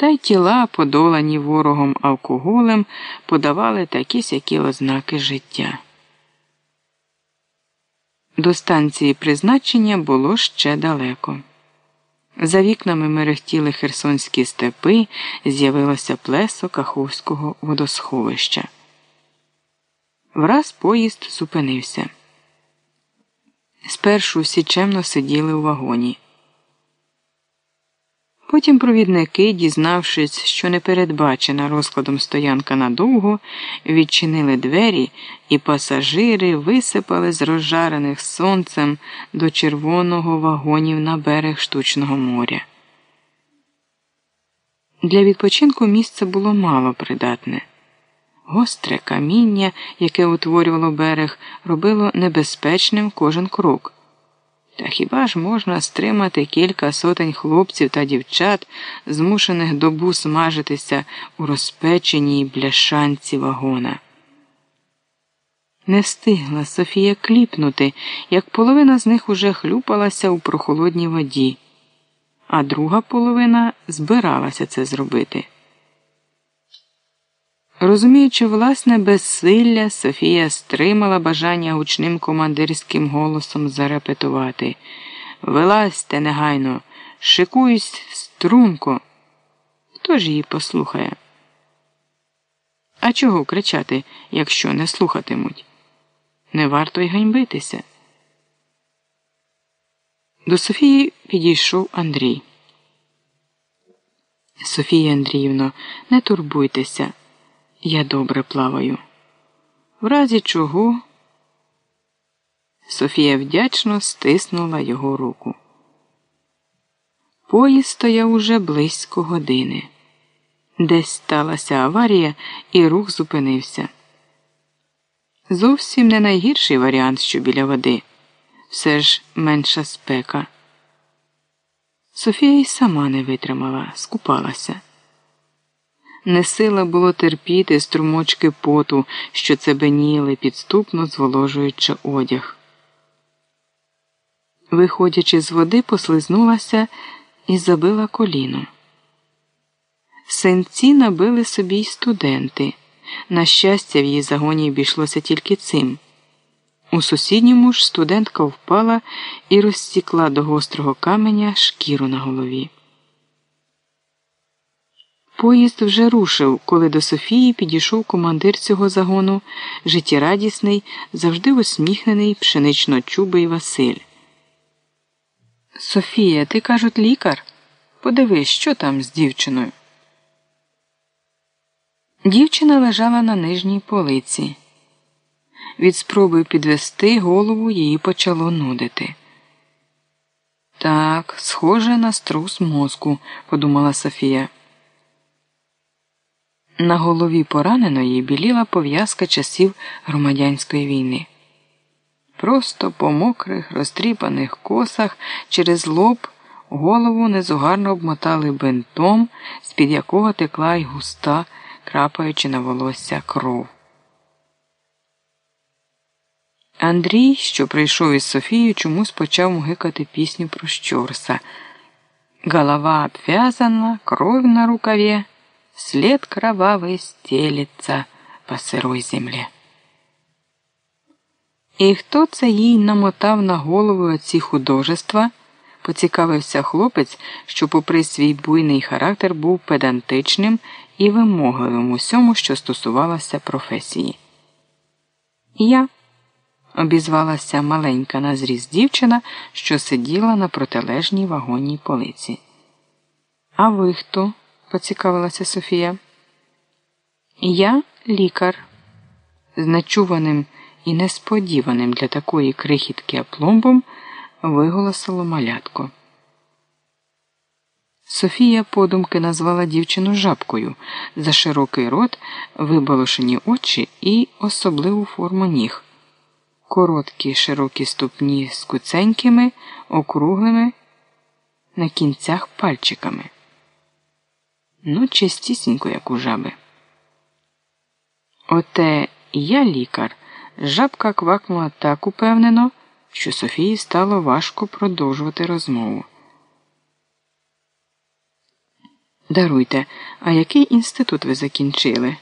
та й тіла, подолані ворогом алкоголем, подавали такі сякі ознаки життя. До станції призначення було ще далеко. За вікнами мерехтіли херсонські степи, з'явилося плесо Каховського водосховища. Враз поїзд зупинився. Спершу всі чемно сиділи у вагоні. Потім провідники, дізнавшись, що не передбачена розкладом стоянка надовго, відчинили двері, і пасажири висипали з розжарених сонцем до червоного вагонів на берег штучного моря. Для відпочинку місце було мало придатне. Гостре каміння, яке утворювало берег, робило небезпечним кожен крок. Та хіба ж можна стримати кілька сотень хлопців та дівчат, змушених добу смажитися у розпеченій бляшанці вагона? Не встигла Софія кліпнути, як половина з них уже хлюпалася у прохолодній воді, а друга половина збиралася це зробити. Розуміючи власне безсилля, Софія стримала бажання гучним командирським голосом зарепетувати Вилазьте негайно, шикуюсь струнко. Хто ж її послухає? А чого кричати, якщо не слухатимуть? Не варто й ганьбитися. До Софії підійшов Андрій. Софія Андріївно, не турбуйтеся. Я добре плаваю. В разі чого Софія вдячно стиснула його руку. Поїзд стояв уже близько години. Десь сталася аварія, і рух зупинився. Зовсім не найгірший варіант, що біля води, все ж менша спека. Софія й сама не витримала, скупалася. Не сила було терпіти струмочки поту, що цебеніли, підступно зволожуючи одяг. Виходячи з води, послизнулася і забила коліно. Сенці набили собі й студенти. На щастя, в її загоні обійшлося тільки цим. У сусідньому ж студентка впала і розсікла до гострого каменя шкіру на голові. Поїзд вже рушив, коли до Софії підійшов командир цього загону, життєрадісний, завжди усміхнений, пшенично-чубий Василь. Софія, ти кажуть, лікар? Подивись, що там з дівчиною. Дівчина лежала на нижній полиці. Від спроби підвести голову її почало нудити. Так, схоже на струс мозку, подумала Софія. На голові пораненої біліла пов'язка часів громадянської війни. Просто по мокрих, розтріпаних косах через лоб голову незугарно обмотали бинтом, з-під якого текла й густа, крапаючи на волосся кров. Андрій, що прийшов із Софією, чомусь почав мугикати пісню про щорса. Голова обв'язана, кров на рукаві след кровавый стелется по сирой землі. І хто це їй намотав на голову оці художества? поцікавився хлопець, що, попри свій буйний характер, був педантичним і вимогливим усьому, що стосувалося професії. Я, обізвалася маленька на зріз дівчина, що сиділа на протилежній вагонній полиці. А ви хто? Поцікавилася Софія. Я лікар, з начуваним і несподіваним для такої крихітки апломбом виголосило малятко. Софія подумки назвала дівчину жабкою за широкий рот, вибалошені очі і особливу форму ніг, короткі широкі ступні з куценькими, округлими на кінцях пальчиками. Ну, чистісінько, як у жаби. Оте я лікар. Жабка квакнула так упевнено, що Софії стало важко продовжувати розмову. Даруйте, а який інститут ви закінчили?